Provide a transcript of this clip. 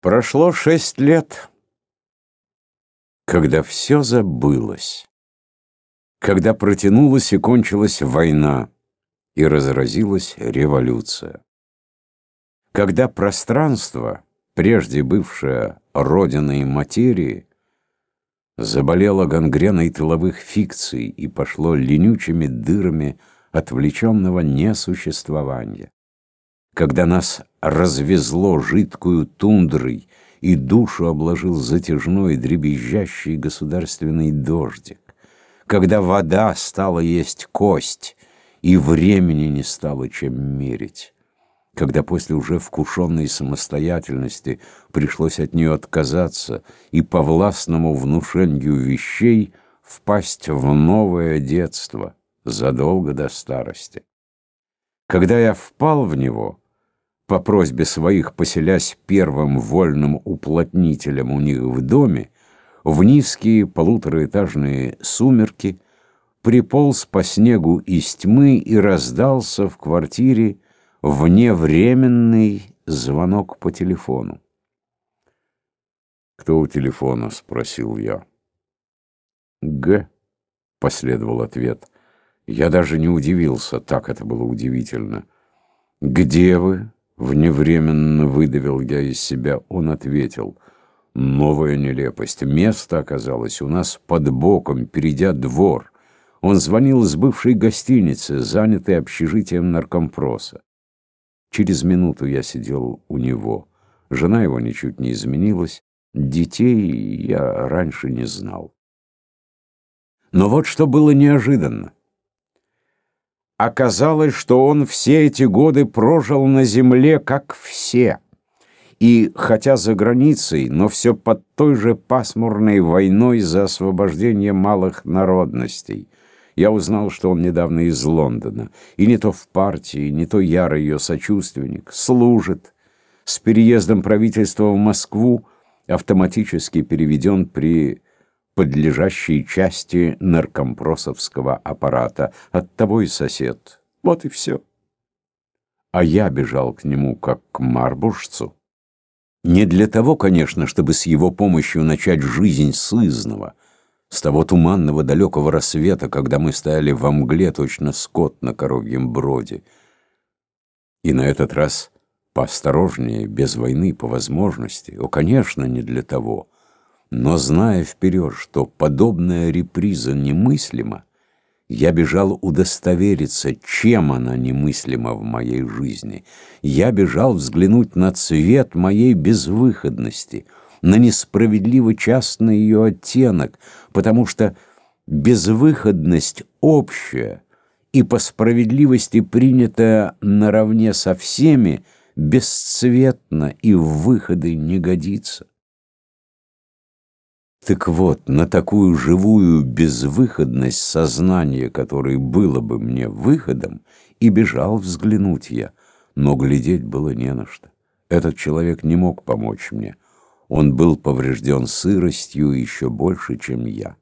Прошло шесть лет, когда все забылось, когда протянулась и кончилась война, и разразилась революция. Когда пространство, прежде бывшее родиной материи, заболело гангреной тыловых фикций и пошло ленючими дырами отвлеченного несуществования когда нас развезло жидкую тундрой и душу обложил затяжной дребезжащий государственный дождик, когда вода стала есть кость и времени не стало чем мерить, когда после уже вкушенной самостоятельности пришлось от нее отказаться и по властному внушению вещей впасть в новое детство задолго до старости. Когда я впал в него, по просьбе своих поселясь первым вольным уплотнителем у них в доме, в низкие полутораэтажные сумерки приполз по снегу из тьмы и раздался в квартире вневременный звонок по телефону. «Кто у телефона?» — спросил я. «Г», — последовал ответ. Я даже не удивился, так это было удивительно. «Где вы?» Вневременно выдавил я из себя, он ответил. Новая нелепость. Место оказалось у нас под боком, перейдя двор. Он звонил из бывшей гостиницы, занятой общежитием наркомпроса. Через минуту я сидел у него. Жена его ничуть не изменилась. Детей я раньше не знал. Но вот что было неожиданно. Оказалось, что он все эти годы прожил на земле, как все. И, хотя за границей, но все под той же пасмурной войной за освобождение малых народностей. Я узнал, что он недавно из Лондона, и не то в партии, не то ярый ее сочувственник, служит. С переездом правительства в Москву автоматически переведен при подлежащей части наркомпросовского аппарата. Оттого и сосед. Вот и все. А я бежал к нему, как к марбушцу. Не для того, конечно, чтобы с его помощью начать жизнь сызного, с того туманного далекого рассвета, когда мы стояли во мгле, точно скот на коровьем броде. И на этот раз поосторожнее, без войны, по возможности. О, конечно, не для того. Но зная вперед, что подобная реприза немыслима, я бежал удостовериться, чем она немыслима в моей жизни. Я бежал взглянуть на цвет моей безвыходности, на несправедливо частный ее оттенок, потому что безвыходность общая и по справедливости принятая наравне со всеми, бесцветна и в выходы не годится. Так вот, на такую живую безвыходность сознания, которое было бы мне выходом, и бежал взглянуть я, но глядеть было не на что. Этот человек не мог помочь мне. Он был поврежден сыростью еще больше, чем я.